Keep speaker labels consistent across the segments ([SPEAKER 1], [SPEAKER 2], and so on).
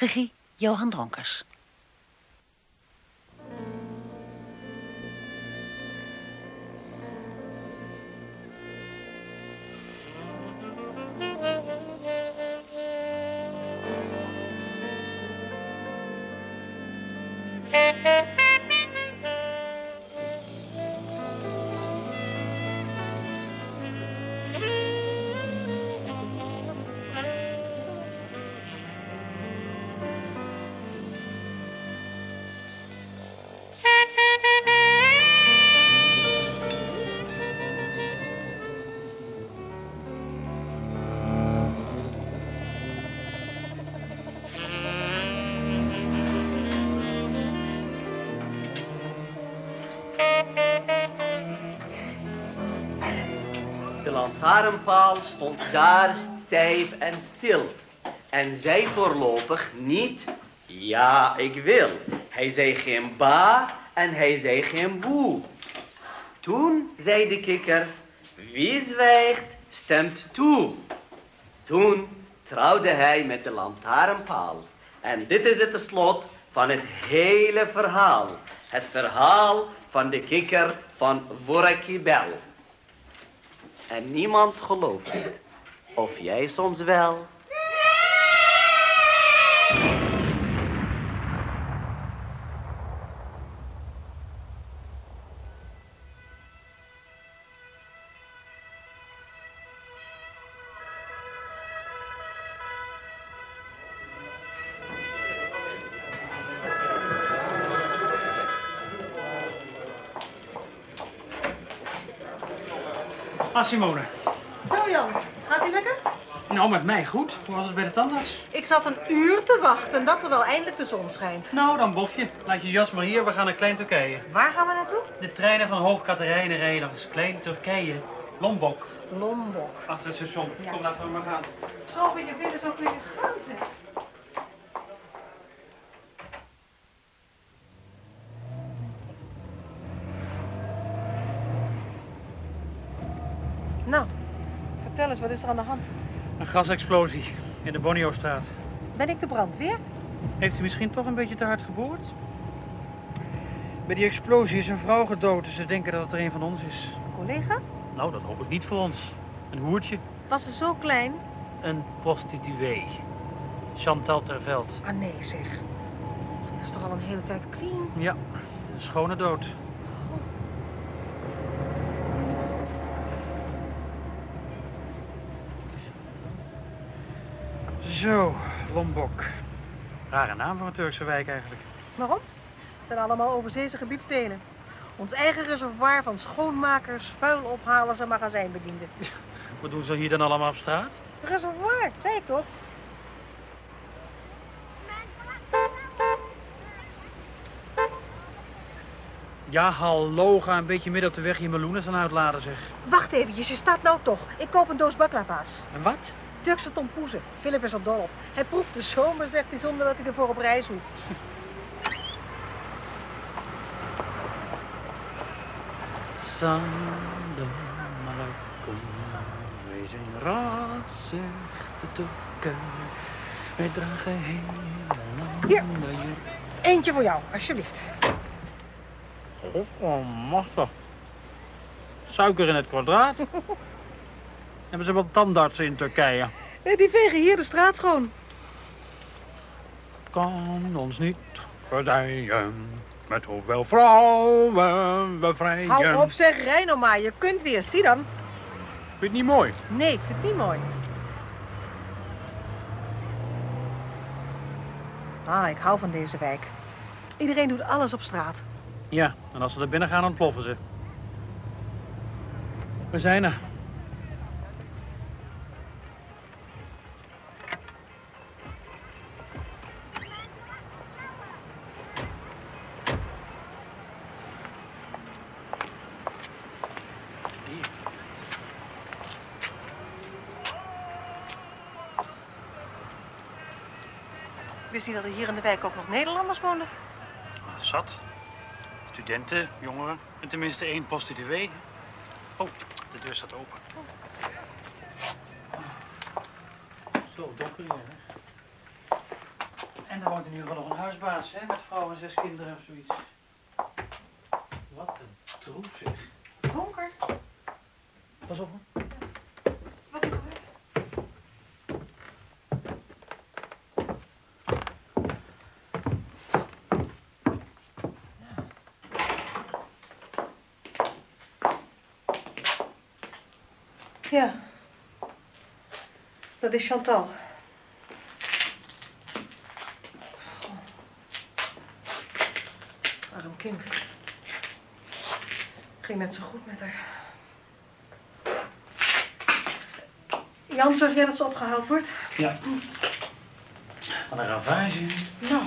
[SPEAKER 1] Regie Johan Dronkers.
[SPEAKER 2] Lantaarnpaal stond daar stijf en stil. En zei voorlopig niet, ja, ik wil. Hij zei geen ba en hij zei geen boe. Toen zei de kikker, wie zwijgt, stemt toe. Toen trouwde hij met de lantaarnpaal. En dit is het slot van het hele verhaal. Het verhaal van de kikker van Worakibel. En niemand gelooft het. Of jij soms wel.
[SPEAKER 3] Ah, Simone.
[SPEAKER 4] Zo Jan, gaat ie lekker?
[SPEAKER 3] Nou, met mij goed. Hoe was het bij de tandarts?
[SPEAKER 4] Ik zat een uur te wachten dat er wel eindelijk de zon schijnt.
[SPEAKER 3] Nou, dan bof je. Laat je jas maar hier, we gaan naar Klein Turkije.
[SPEAKER 4] Waar gaan we naartoe?
[SPEAKER 3] De treinen van Hoog Katerijnen rijden langs Klein Turkije. Lombok,
[SPEAKER 4] Lombok.
[SPEAKER 3] achter het station.
[SPEAKER 4] Ja.
[SPEAKER 3] Kom, laten we maar gaan.
[SPEAKER 4] Zo ben je weer zo kun je gaan zeg. Nou, vertel eens, wat is er aan de hand?
[SPEAKER 3] Een gasexplosie in de Bonio-straat.
[SPEAKER 4] Ben ik de brandweer?
[SPEAKER 3] Heeft u misschien toch een beetje te hard geboord? Bij die explosie is een vrouw gedood en ze denken dat het er een van ons is.
[SPEAKER 4] Collega?
[SPEAKER 3] Nou, dat hoop ik niet voor ons. Een hoertje,
[SPEAKER 4] Was ze zo klein?
[SPEAKER 3] een prostituee. Chantal Terveld.
[SPEAKER 4] Ah nee zeg. Die is toch al een hele tijd clean?
[SPEAKER 3] Ja, een schone dood. Zo, Lombok. Rare naam voor een Turkse wijk eigenlijk.
[SPEAKER 4] Waarom? Het zijn allemaal overzeese gebiedsdelen. Ons eigen reservoir van schoonmakers, vuilophalers en magazijnbedienden.
[SPEAKER 3] Wat doen ze hier dan allemaal op straat?
[SPEAKER 4] Reservoir, zei ik toch?
[SPEAKER 3] Ja, hallo, ga een beetje midden op de weg je meloenen aan uitladen zeg.
[SPEAKER 4] Wacht eventjes, je staat nou toch. Ik koop een doos baklava's.
[SPEAKER 3] En wat?
[SPEAKER 4] Turkse tompoezen. Philip is er dol op. Hij proeft de zomer, zegt hij, zonder dat hij ervoor op reis hoeft.
[SPEAKER 3] Wij zijn rasechte Turken. Wij dragen
[SPEAKER 4] Hier.
[SPEAKER 3] helemaal je...
[SPEAKER 4] Eentje voor jou, alsjeblieft.
[SPEAKER 3] Oh, machtig. Suiker in het kwadraat. Hebben ze wel tandartsen in Turkije?
[SPEAKER 4] Eh, Die vegen hier de straat schoon.
[SPEAKER 3] Kan ons niet verdijen. Met hoeveel vrouwen we vrijen.
[SPEAKER 4] Hou op zeg, rij nou maar. Je kunt weer, zie dan.
[SPEAKER 3] Vind je het niet mooi?
[SPEAKER 4] Nee, ik vind het niet mooi. Ah, ik hou van deze wijk. Iedereen doet alles op straat.
[SPEAKER 3] Ja, en als ze er binnen gaan, ontploffen ze. We zijn er.
[SPEAKER 4] Wist je dat er hier in de wijk ook nog Nederlanders woonden?
[SPEAKER 3] Zat. Studenten, jongeren en tenminste één prostituee. Oh, de deur staat open. Zo, donker hier, hè? En En er woont in ieder geval nog een huisbaas, hè, met vrouw en zes kinderen of zoiets. Wat een troep, zeg.
[SPEAKER 4] Donker.
[SPEAKER 3] Pas op, hoor.
[SPEAKER 4] Dat is Chantal. Arm kind. Ging net zo goed met haar. Jan, zorg jij dat ze opgehaald wordt?
[SPEAKER 3] Ja. Wat een ravage.
[SPEAKER 4] Nou,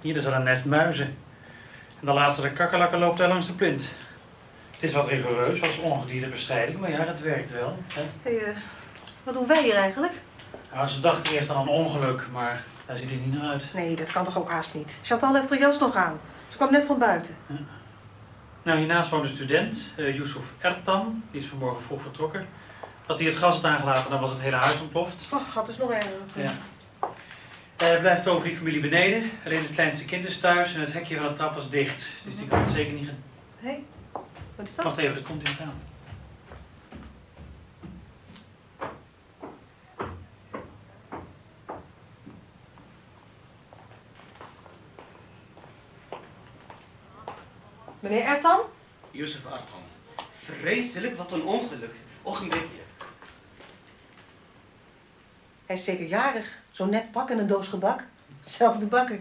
[SPEAKER 3] Hier is al een nest muizen. En de laatste de kakkerlakken loopt daar langs de plint. Het is wat rigoureus als ongediertebestrijding, maar ja, dat werkt wel. Hè?
[SPEAKER 4] hey, eh, wat doen wij hier eigenlijk?
[SPEAKER 3] Ze dachten eerst aan een ongeluk, maar daar ziet het niet naar uit.
[SPEAKER 4] Nee, dat kan toch ook haast niet. Chantal heeft haar jas nog aan. Ze kwam net van buiten.
[SPEAKER 3] Nou, hiernaast woont een student, eh Yusuf Ertan. Die is vanmorgen vroeg vertrokken. Als die het gas had aangelaten, dan was het hele huis ontploft.
[SPEAKER 4] Och, gaat dus nog erger.
[SPEAKER 3] Ja. Eh blijft over die familie beneden. Alleen het kleinste kind is thuis en het hekje van de trap was dicht. Dus die kan het zeker niet gaan.
[SPEAKER 4] Hé, hey, wat is dat?
[SPEAKER 3] Wacht even, dat komt in aan.
[SPEAKER 4] Meneer Ertan?
[SPEAKER 2] Jozef Arton. Vreselijk, wat een ongeluk. Ogenblikje.
[SPEAKER 4] Hij is zeker jarig. Zo net pak en een doos gebak. Zelfde bakker.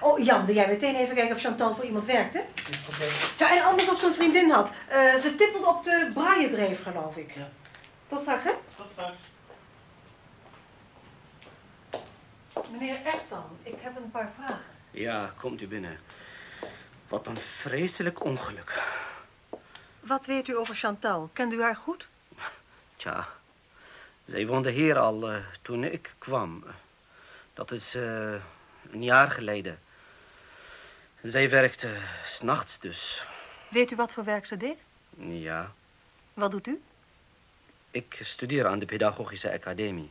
[SPEAKER 4] Oh, Jan, wil jij meteen even kijken of Chantal voor iemand werkt, hè?
[SPEAKER 3] Oké.
[SPEAKER 4] Ja, en anders of ze een vriendin had. Eh, ze tippelde op de braaiendreef, geloof ik.
[SPEAKER 3] Ja.
[SPEAKER 4] Tot straks, hè?
[SPEAKER 3] Tot straks.
[SPEAKER 4] Meneer Ertan, ik heb een paar vragen.
[SPEAKER 2] Ja, komt u binnen. Wat een vreselijk ongeluk.
[SPEAKER 4] Wat weet u over Chantal? Kent u haar goed?
[SPEAKER 2] Tja, zij woonde hier al eh, toen ik kwam. Dat is eh, een jaar geleden. Zij werkte s'nachts dus.
[SPEAKER 4] Weet u wat voor werk ze deed?
[SPEAKER 2] Ja,
[SPEAKER 4] Wat doet u?
[SPEAKER 2] ik studeer aan de Pedagogische Academie.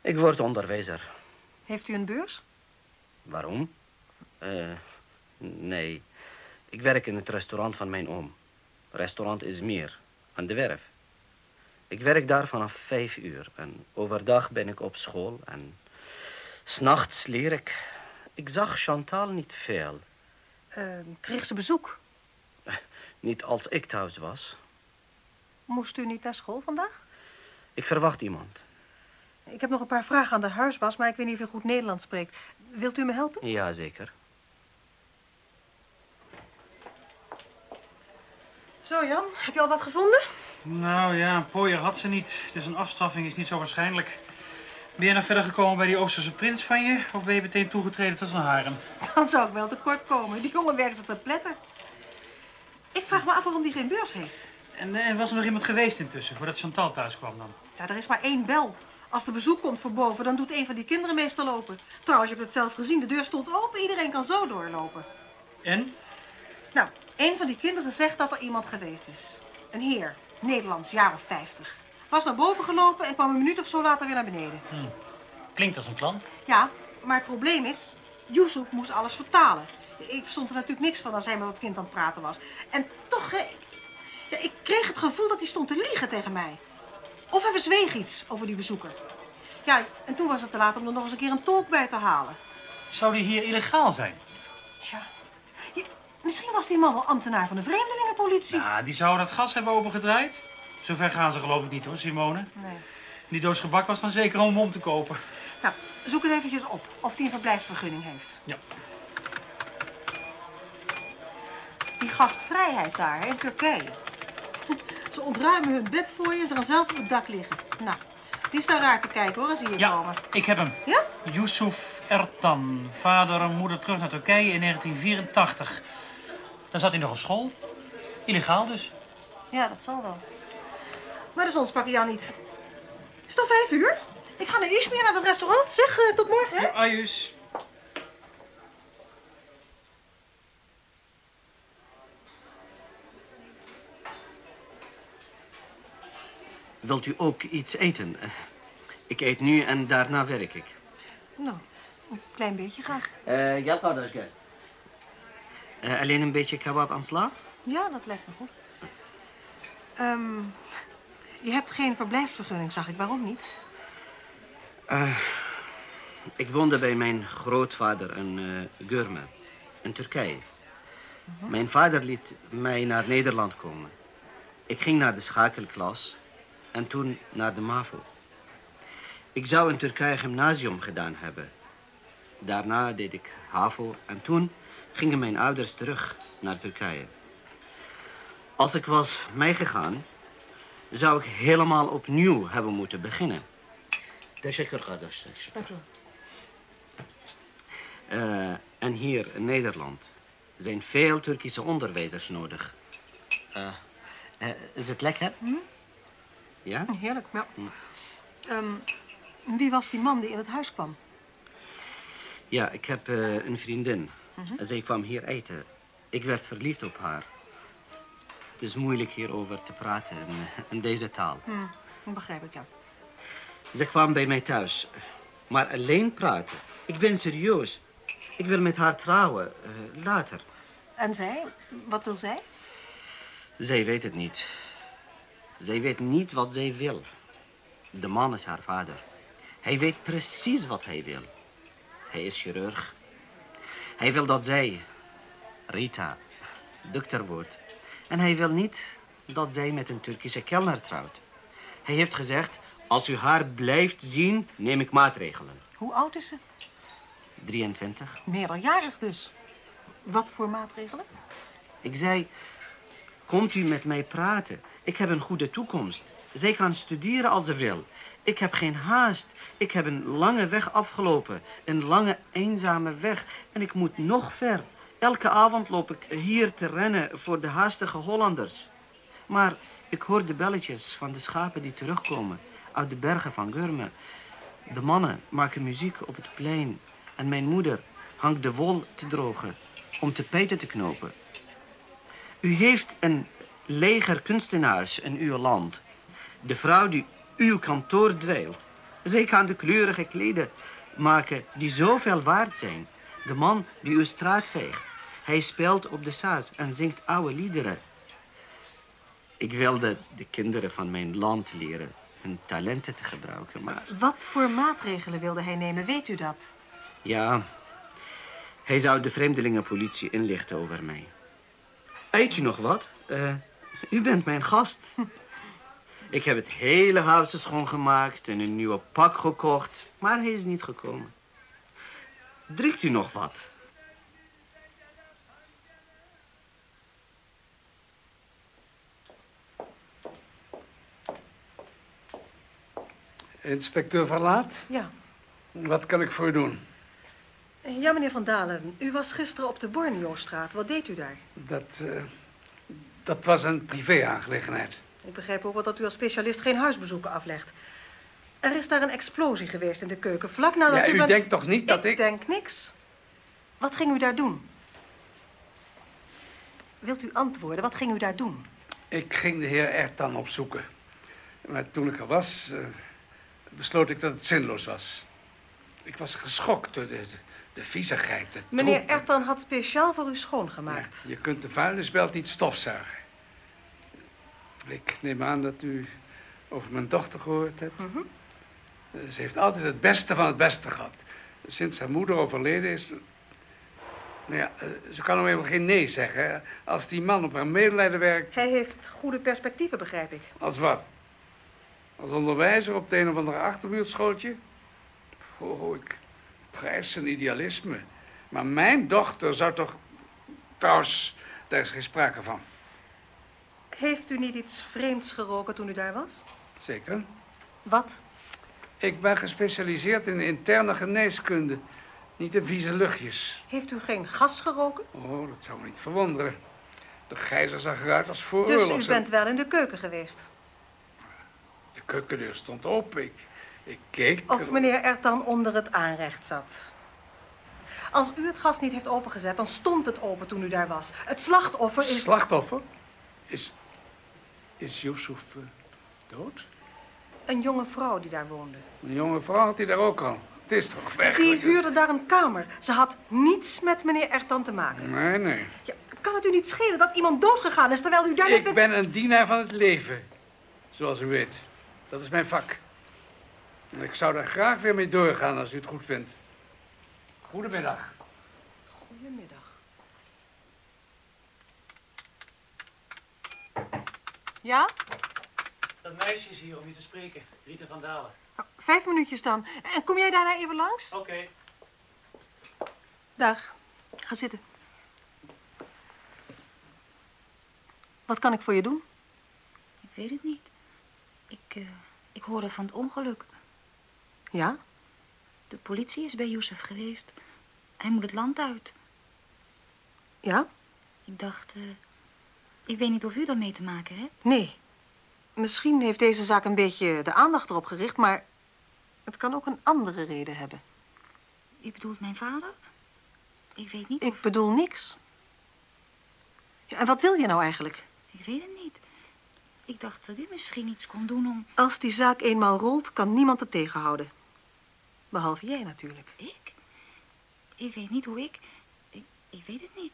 [SPEAKER 2] Ik word onderwijzer.
[SPEAKER 4] Heeft u een beurs?
[SPEAKER 2] Waarom? Eh, nee. Ik werk in het restaurant van mijn oom. Restaurant Izmir, aan de werf. Ik werk daar vanaf vijf uur. En overdag ben ik op school. En s'nachts leer ik. Ik zag Chantal niet veel.
[SPEAKER 4] Ehm, kreeg ze bezoek?
[SPEAKER 2] Niet als ik thuis was.
[SPEAKER 4] Moest u niet naar school vandaag?
[SPEAKER 2] Ik verwacht iemand.
[SPEAKER 4] Ik heb nog een paar vragen aan de huisbas, maar ik weet niet of u goed Nederlands spreekt. Wilt u me helpen?
[SPEAKER 2] Jazeker.
[SPEAKER 4] Zo, Jan, heb je al wat gevonden?
[SPEAKER 3] Nou ja, een pooier had ze niet. Dus een afstraffing is niet zo waarschijnlijk. Ben je nog verder gekomen bij die Oosterse prins van je? Of ben je meteen toegetreden tot zijn harem?
[SPEAKER 4] Dan zou ik wel tekort komen. Die jongen werkt op de pletter. Ik vraag me af waarom die geen beurs heeft.
[SPEAKER 3] En eh, was er nog iemand geweest intussen, voordat Chantal thuis kwam dan?
[SPEAKER 4] Ja, er is maar één bel. Als er bezoek komt voor boven, dan doet een van die kinderen meestal lopen. Trouwens, je hebt het zelf gezien. De deur stond open. Iedereen kan zo doorlopen.
[SPEAKER 3] En?
[SPEAKER 4] Een van die kinderen zegt dat er iemand geweest is. Een heer, Nederlands, jaar of vijftig. Was naar boven gelopen en kwam een minuut of zo later weer naar beneden.
[SPEAKER 3] Klinkt als een klant.
[SPEAKER 4] Ja, maar het probleem is, Yusuf moest alles vertalen. Ik verstond er natuurlijk niks van als hij met het kind aan het praten was. En toch, ja, ik kreeg het gevoel dat hij stond te liegen tegen mij. Of hij bezweeg iets over die bezoeker. Ja, en toen was het te laat om er nog eens een keer een tolk bij te halen.
[SPEAKER 3] Zou die hier illegaal zijn?
[SPEAKER 4] Tja, ja, misschien was die man wel ambtenaar van de vreemdelingenpolitie.
[SPEAKER 3] Nou, die zou dat gas hebben opengedraaid. Zover gaan ze geloof ik niet hoor, Simone.
[SPEAKER 4] Nee.
[SPEAKER 3] Die doos gebak was dan zeker om hem om te kopen.
[SPEAKER 4] Nou, zoek het eventjes op of hij een verblijfsvergunning heeft.
[SPEAKER 3] Ja.
[SPEAKER 4] Die gastvrijheid daar in Turkije. Ze ontruimen hun bed voor je en ze gaan zelf op het dak liggen. Nou, die is daar raar te kijken hoor, als ze hier
[SPEAKER 3] Ja,
[SPEAKER 4] komen.
[SPEAKER 3] ik heb hem.
[SPEAKER 4] Ja?
[SPEAKER 3] Yusuf Ertan. Vader en moeder terug naar Turkije in 1984. Dan zat hij nog op school. Illegaal dus.
[SPEAKER 4] Ja, dat zal wel. Maar de zon sprak Jan niet. Is het al vijf uur? Ik ga naar Izmir, naar het restaurant. Zeg, eh, tot morgen, hè?
[SPEAKER 3] Ajus.
[SPEAKER 2] Wilt u ook iets eten? Eh, Ik eet nu en daarna werk ik.
[SPEAKER 4] Nou, Een klein beetje graag.
[SPEAKER 2] Uh, ja, Paderske. Uh, alleen een beetje kebab aan sla?
[SPEAKER 4] Ja, dat lijkt me goed. Ehm, je hebt geen verblijfsvergunning, zag ik. Waarom niet?
[SPEAKER 2] Uh, ik woonde bij mijn grootvader in uh, Gurme, in Turkije. Mhm. Mijn vader liet mij naar Nederland komen. Ik ging naar de schakelklas en toen naar de MAVO. Ik zou in Turkije gymnasium gedaan hebben. Daarna deed ik HAVO en toen gingen mijn ouders terug naar Turkije. Als ik was meegegaan, zou ik helemaal opnieuw hebben moeten beginnen. Teşekkür kardeş. Uh, en hier in Nederland zijn veel Turkische onderwijzers nodig. Uh, uh, is het lekker? Hm? Ja?
[SPEAKER 4] Heerlijk, ja. Hm. Um, wie was die man die in het huis kwam?
[SPEAKER 2] Ja, ik heb uh, een vriendin. -huh. Zij kwam hier eten. Ik werd verliefd op haar. Het is moeilijk hierover te praten in, in deze taal.
[SPEAKER 4] Hm, begrijp ik, ja.
[SPEAKER 2] Ze kwam bij mij thuis. Maar alleen praten. Ik ben serieus. Ik wil met haar trouwen, uh, later.
[SPEAKER 4] En zij? Wat wil zij?
[SPEAKER 2] Zij weet het niet. Zij weet niet wat zij wil. De man is haar vader. Hij weet precies wat hij wil. Hij is chirurg. Hij wil dat zij, Rita, dokter wordt. En hij wil niet dat zij met een Turkische kelner trouwt. Hij heeft gezegd, als u haar blijft zien, neem ik maatregelen.
[SPEAKER 4] Hoe oud is ze?
[SPEAKER 2] 23.
[SPEAKER 4] Meerderjarig dus. Wat voor maatregelen?
[SPEAKER 2] Ik zei, komt u met mij praten. Ik heb een goede toekomst. Zij kan studeren als ze wil. Ik heb geen haast. Ik heb een lange weg afgelopen. Een lange, eenzame weg. En ik moet nog ver. Elke avond loop ik hier te rennen voor de haastige Hollanders. Maar ik hoor de belletjes van de schapen die terugkomen uit de bergen van Gurme. De mannen maken muziek op het plein. En mijn moeder hangt de wol te drogen om te pijten te knopen. U heeft een leger kunstenaars in uw land. De vrouw die uw kantoor dweilt. Zij kan de kleurige kleden maken die zoveel waard zijn. De man die uw straat veegt. Hij speelt op de saas en zingt oude liederen. Ik wilde de kinderen van mijn land leren hun talenten te gebruiken, maar...
[SPEAKER 4] Wat voor maatregelen wilde hij nemen, weet u dat?
[SPEAKER 2] Ja, hij zou de vreemdelingenpolitie inlichten over mij. Eet u nog wat? Uh, u bent mijn gast. Ik heb het hele huis schoongemaakt en een nieuwe pak gekocht, maar hij is niet gekomen. Drinkt u nog wat?
[SPEAKER 5] Inspecteur Van Laat?
[SPEAKER 4] Ja.
[SPEAKER 5] Wat kan ik voor u doen?
[SPEAKER 4] Ja, meneer Van Dalen. U was gisteren op de Borneo-straat. Wat deed u daar?
[SPEAKER 5] Dat, uh, dat was een privé-aangelegenheid.
[SPEAKER 4] Ik begrijp ook wel dat u als specialist geen huisbezoeken aflegt. Er is daar een explosie geweest in de keuken, vlak nadat
[SPEAKER 5] ja,
[SPEAKER 4] u...
[SPEAKER 5] u denkt toch niet dat ik...
[SPEAKER 4] Ik denk niks. Wat ging u daar doen? Wilt u antwoorden? Wat ging u daar doen?
[SPEAKER 5] Ik ging de heer Ertan opzoeken. Maar toen ik er was, uh, besloot ik dat het zinloos was. Ik was geschokt door de, de, viezigheid, de
[SPEAKER 4] Meneer Ertan had speciaal voor u schoongemaakt.
[SPEAKER 5] Ja, je kunt de vuilnisbelt niet stofzuigen. Ik neem aan dat u over mijn dochter gehoord hebt.
[SPEAKER 4] Mhm.
[SPEAKER 5] Ze heeft altijd het beste van het beste gehad. Sinds haar moeder overleden is... Nou ja, eh, ze kan hem even geen nee zeggen. Als die man op haar medelijden werkt...
[SPEAKER 4] Hij heeft goede perspectieven, begrijp ik.
[SPEAKER 5] Als wat? Als onderwijzer op de een of andere achterbuurtschooltje? Oh, oh, ik prijs zijn idealisme. Maar mijn dochter zou toch... Trouwens, daar is geen sprake van.
[SPEAKER 4] Heeft u niet iets vreemds geroken toen u daar was?
[SPEAKER 5] Zeker.
[SPEAKER 4] Wat?
[SPEAKER 5] Ik ben gespecialiseerd in interne geneeskunde. Niet in vieze luchtjes.
[SPEAKER 4] Heeft u geen gas geroken?
[SPEAKER 5] Oh, dat zou me niet verwonderen. De gijzer zag eruit als voor
[SPEAKER 4] Dus u bent wel in de keuken geweest?
[SPEAKER 5] De keukendeur stond open. Ik, ik keek...
[SPEAKER 4] Of meneer Ertan onder het aanrecht zat. Als u het gas niet heeft opengezet, dan stond het open toen u daar was. Het slachtoffer is...
[SPEAKER 5] Slachtoffer? Is, is Yusuf uh, dood?
[SPEAKER 4] Een jonge vrouw die daar woonde.
[SPEAKER 5] Een jonge vrouw had hij daar ook al. Het is toch
[SPEAKER 4] Die
[SPEAKER 5] werkelijk...
[SPEAKER 4] huurde daar een kamer. Ze had niets met meneer Ertan te maken.
[SPEAKER 5] Nee, nee.
[SPEAKER 4] Ja, kan het u niet schelen dat iemand doodgegaan is terwijl u daar
[SPEAKER 5] Ik ben een dienaar van het leven. Zoals u weet. Dat is mijn vak. En ik zou er graag weer mee doorgaan als u het goed vindt.
[SPEAKER 4] Goedemiddag. Ja?
[SPEAKER 3] Dat meisje is hier om je te spreken. Rita van Dalen.
[SPEAKER 4] Nou, vijf minuutjes dan. En kom jij daarna even langs?
[SPEAKER 3] Oké.
[SPEAKER 4] Dag. Ga zitten. Wat kan ik voor je doen?
[SPEAKER 1] Ik weet het niet. Ik, eh, ik hoorde van het ongeluk.
[SPEAKER 4] Ja?
[SPEAKER 1] De politie is bij Youssef geweest. Hij moet het land uit.
[SPEAKER 4] Ja?
[SPEAKER 1] Ik dacht, eh, ik weet niet of u daarmee te maken hebt.
[SPEAKER 4] Nee. Misschien heeft deze zaak een beetje de aandacht erop gericht, maar het kan ook een andere reden hebben.
[SPEAKER 1] U bedoelt mijn vader? Ik weet niet.
[SPEAKER 4] Ik bedoel niks. Ja, en wat wil je nou eigenlijk?
[SPEAKER 1] Ik weet het niet. Ik dacht dat u misschien iets kon doen om...
[SPEAKER 4] Als die zaak eenmaal rolt, kan niemand het tegenhouden. Behalve jij natuurlijk.
[SPEAKER 1] Ik? Ik weet niet hoe ik... Ik, ik weet het niet.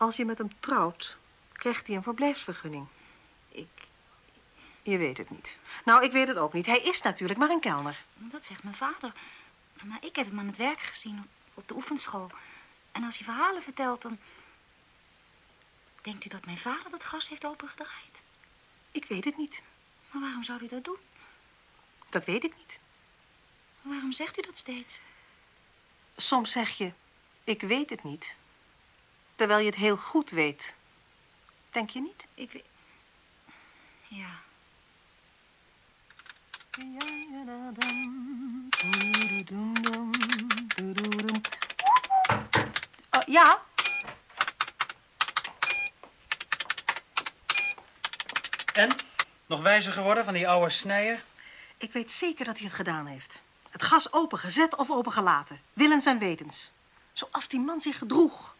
[SPEAKER 4] Als je met hem trouwt, krijgt hij een verblijfsvergunning.
[SPEAKER 1] Ik...
[SPEAKER 4] Je weet het niet. Nou, ik weet het ook niet. Hij is natuurlijk maar een kelner.
[SPEAKER 1] Dat zegt mijn vader. Maar ik heb hem aan het werk gezien op, op de oefenschool. En als hij verhalen vertelt, dan... Denkt u dat mijn vader dat gas heeft opengedraaid?
[SPEAKER 4] Ik weet het niet.
[SPEAKER 1] Maar waarom zou u dat doen?
[SPEAKER 4] Dat weet ik niet.
[SPEAKER 1] Waarom zegt u dat steeds?
[SPEAKER 4] Soms zeg je, ik weet het niet. Terwijl je het heel goed weet. Denk je niet?
[SPEAKER 1] Ik weet... Ja.
[SPEAKER 4] Oh, ja?
[SPEAKER 3] En? Nog wijzer geworden van die oude snijer?
[SPEAKER 4] Ik weet zeker dat hij het gedaan heeft. Het gas opengezet of opengelaten. Willens en wetens. Zoals die man zich gedroeg.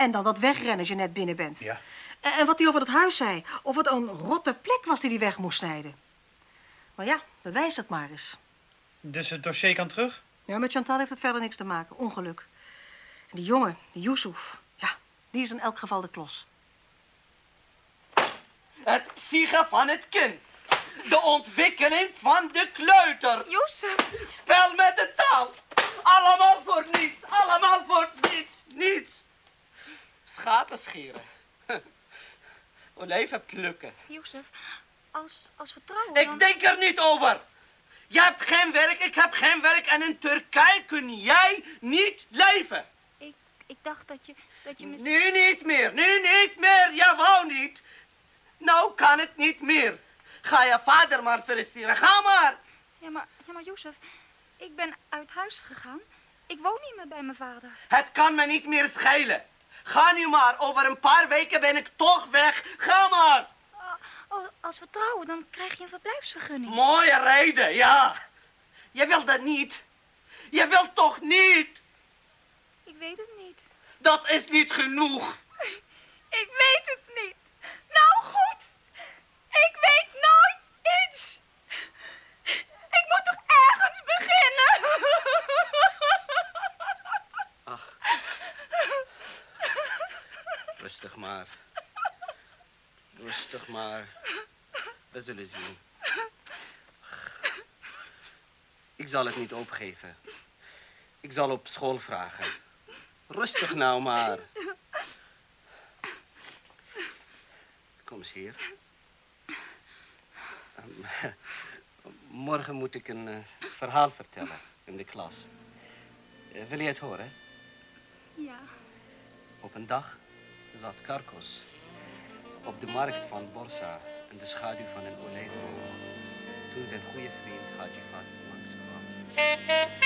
[SPEAKER 4] En dan dat wegrennen als je net binnen bent.
[SPEAKER 3] Ja.
[SPEAKER 4] En, en wat hij over het huis zei. Of het een rotte plek was die hij weg moest snijden. Maar ja, bewijs het maar eens.
[SPEAKER 3] Dus het dossier kan terug?
[SPEAKER 4] Ja, met Chantal heeft het verder niks te maken. Ongeluk. En die jongen, die Yusuf. Ja, die is in elk geval de klos.
[SPEAKER 2] Het psyche van het kind. De ontwikkeling van de kleuter.
[SPEAKER 1] Jozef!
[SPEAKER 2] Spel met de taal. Allemaal voor niets. Allemaal voor niets. Niets. Schapen scheren. Olijven plukken.
[SPEAKER 1] Jozef, als, als we trouwen dan...
[SPEAKER 2] Ik denk er niet over. Je hebt geen werk, ik heb geen werk. En in Turkije kun jij niet leven.
[SPEAKER 1] Ik, ik dacht dat je, dat je mis...
[SPEAKER 2] Nu niet meer, nu niet meer. Je wou niet. Nou kan het niet meer. Ga je vader maar feliciteren. Ga maar.
[SPEAKER 1] Ja, maar, ja, maar Jozef, ik ben uit huis gegaan. Ik woon niet meer bij mijn vader.
[SPEAKER 2] Het kan me niet meer schelen. Ga nu maar. Over een paar weken ben ik toch weg. Ga maar.
[SPEAKER 1] Oh, als we trouwen, dan krijg je een verblijfsvergunning.
[SPEAKER 2] Mooie reden, ja. Je wil dat niet. Je wilt toch niet.
[SPEAKER 1] Ik weet het niet.
[SPEAKER 2] Dat is niet genoeg.
[SPEAKER 1] Ik weet het niet. Nou goed. Ik weet nooit iets. Ik moet toch ergens beginnen.
[SPEAKER 2] Ach. Rustig maar. Rustig maar. We zullen zien. Ik zal het niet opgeven. Ik zal op school vragen. Rustig nou maar. Kom eens hier. Ehm, Morgen moet ik een eh, verhaal vertellen in de klas. Eh, wil je het horen?
[SPEAKER 1] Ja.
[SPEAKER 2] Op een dag zat Karkos op de markt van Borsa in de schaduw van een olijfboom. Toen zijn goede vriend Haji Fat langskwam.